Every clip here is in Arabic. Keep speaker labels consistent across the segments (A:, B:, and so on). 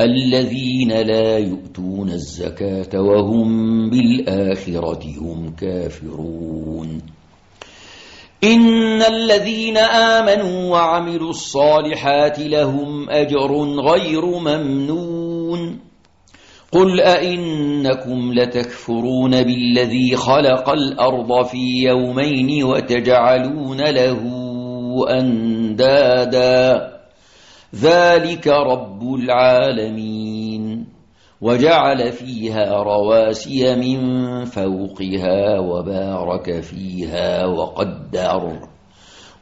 A: الذين لا يؤتون الزكاة وهم بالآخرة هم كافرون. إن الذين آمنوا وعملوا الصالحات لهم أجر غير ممنون. قل أئنكم لتكفرون بالذي خلق الأرض في يومين وتجعلون له أندادا. ذلك رب العالمين وجعل فيها رواسي من فوقها وبارك فيها وقدر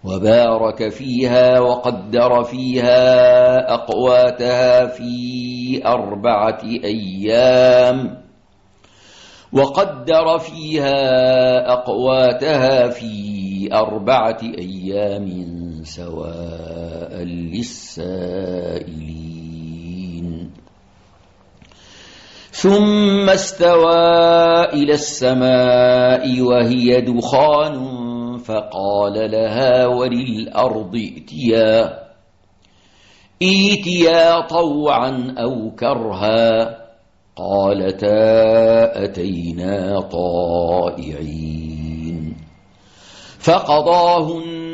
A: وبارك فيها وقدر فيها أقواتها في أربعة أيام وقدر فيها أقواتها في أربعة أيام سواء للسائلين. ثم استوى إلى السماء وهي دخان فقال لها وللأرض ائتيا. ائتيا طوعا أو كرها. قالتا أتينا طائعين. فقضاهن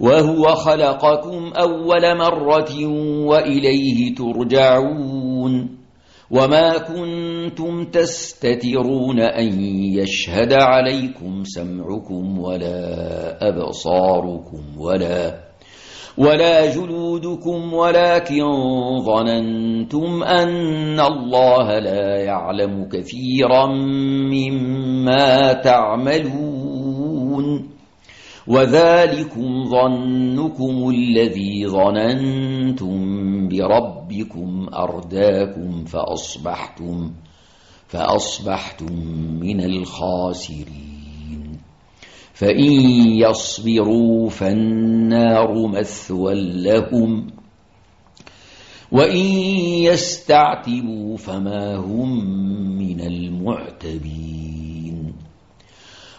A: وهو خلقكم أول مرة وإليه ترجعون وما كنتم تستترون أن يشهد عليكم سمعكم ولا أبصاركم ولا ولا جلودكم ولكن ظننتم أن الله لا يعلم كثيرا مما تعملون وذلكم ظنكم الذي ظننتم بربكم أرداكم فأصبحتم فأصبحتم من الخاسرين. فإن يصبروا فالنار مثوى لهم وإن يستعتبوا فما هم من المعتبين.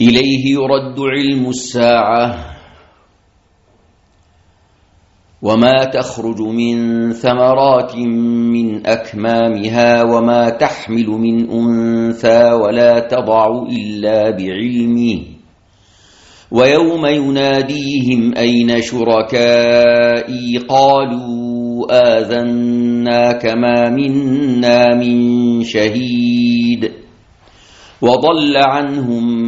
A: إليه يرد علم الساعة. وما تخرج من ثمرات من أكمامها وما تحمل من أنثى ولا تضع إلا بعلمه. ويوم يناديهم أين شركائي؟ قالوا آذنا كما منا من شهيد. وضل عنهم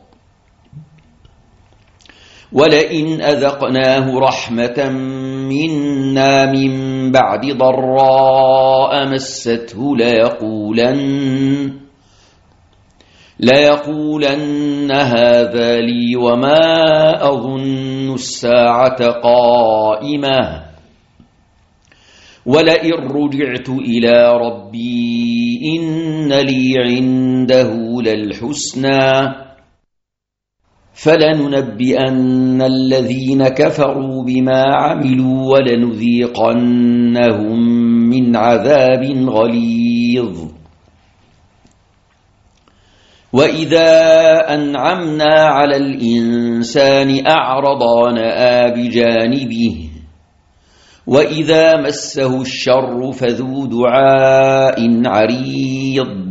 A: ولئن أذقناه رحمة منا من بعد ضراء مسته ليقولن ليقولن هذا لي وما أظن الساعة قائمة. ولئن رجعت إلى ربي إن لي عنده للحسنى. فلننبئن الذين كفروا بما عملوا ولنذيقنهم من عذاب غليظ. وَإِذَا أَنْعَمْنَا عَلَى الْإِنسَانِ أَعْرَضَ وَنَأَى بِجَانِبِهِ وَإِذَا مَسَّهُ الشَّرُّ فَذُو دُعَاءٍ عَرِيضٍ.